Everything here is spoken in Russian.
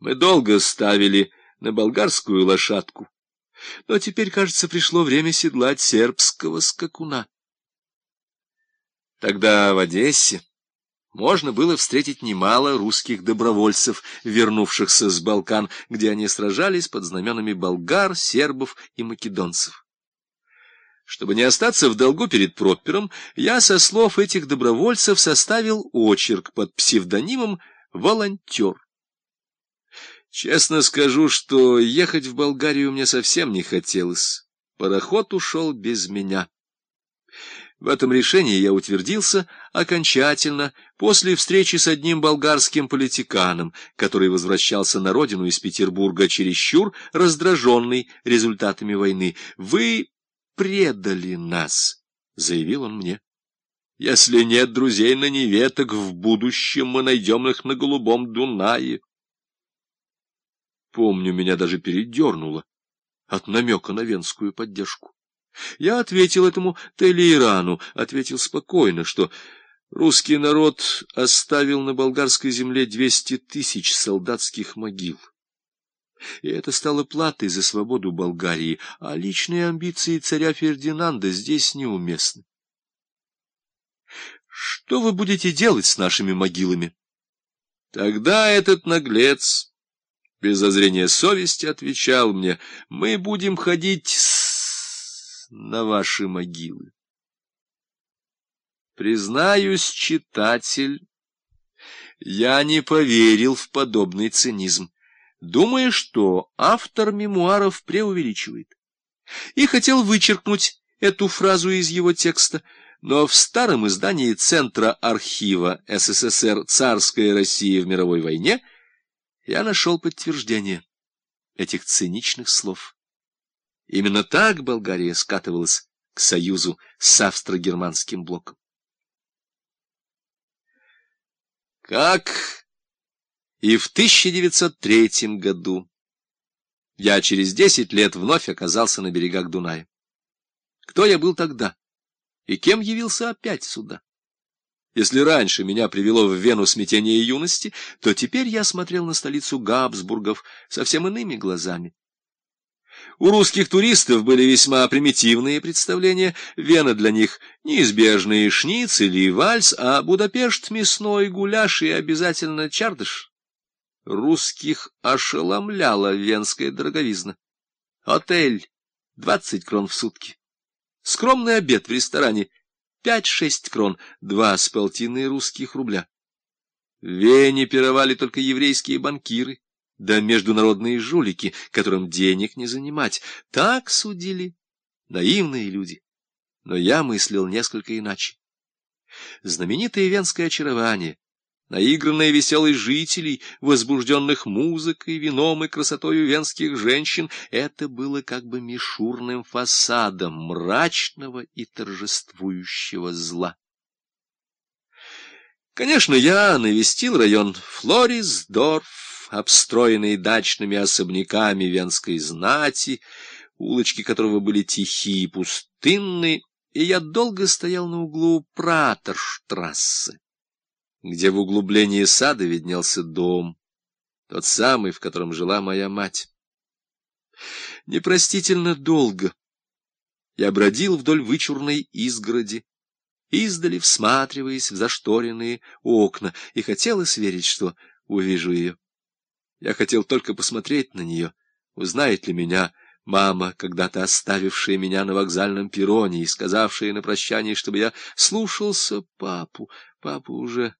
Мы долго ставили на болгарскую лошадку, но теперь, кажется, пришло время седлать сербского скакуна. Тогда в Одессе можно было встретить немало русских добровольцев, вернувшихся с Балкан, где они сражались под знаменами болгар, сербов и македонцев. Чтобы не остаться в долгу перед Проппером, я со слов этих добровольцев составил очерк под псевдонимом «Волонтер». Честно скажу, что ехать в Болгарию мне совсем не хотелось. Пароход ушел без меня. В этом решении я утвердился окончательно после встречи с одним болгарским политиканом, который возвращался на родину из Петербурга чересчур раздраженный результатами войны. «Вы предали нас», — заявил он мне. «Если нет друзей на Неве, так в будущем мы найдем их на Голубом Дунае». Помню, меня даже передернуло от намека на венскую поддержку. Я ответил этому Телеирану, ответил спокойно, что русский народ оставил на болгарской земле двести тысяч солдатских могил. И это стало платой за свободу Болгарии, а личные амбиции царя Фердинанда здесь неуместны. Что вы будете делать с нашими могилами? Тогда этот наглец без зазрения совести отвечал мне, мы будем ходить с... на ваши могилы. Признаюсь, читатель, я не поверил в подобный цинизм, думая, что автор мемуаров преувеличивает, и хотел вычеркнуть эту фразу из его текста, но в старом издании Центра архива СССР «Царская Россия в мировой войне» я нашел подтверждение этих циничных слов. Именно так Болгария скатывалась к союзу с австро-германским блоком. Как и в 1903 году я через десять лет вновь оказался на берегах Дуная. Кто я был тогда и кем явился опять сюда? Если раньше меня привело в Вену смятение юности, то теперь я смотрел на столицу Габсбургов совсем иными глазами. У русских туристов были весьма примитивные представления. Вена для них неизбежный шницель и вальс, а Будапешт — мясной гуляш и обязательно чардыш. Русских ошеломляла венская дороговизна. Отель — двадцать крон в сутки. Скромный обед в ресторане — Пять-шесть крон, два с полтины русских рубля. Вене пировали только еврейские банкиры, да международные жулики, которым денег не занимать. Так судили наивные люди. Но я мыслил несколько иначе. Знаменитое венское очарование, наигранная веселой жителей, возбужденных музыкой, вином и красотою венских женщин, это было как бы мишурным фасадом мрачного и торжествующего зла. Конечно, я навестил район Флорисдорф, обстроенный дачными особняками венской знати, улочки которого были тихие и пустынные, и я долго стоял на углу Пратерштрассе где в углублении сада виднелся дом, тот самый, в котором жила моя мать. Непростительно долго я бродил вдоль вычурной изгороди, издали всматриваясь в зашторенные окна, и хотелось верить, что увижу ее. Я хотел только посмотреть на нее, узнает ли меня мама, когда-то оставившая меня на вокзальном перроне и сказавшая на прощание, чтобы я слушался папу. Папа уже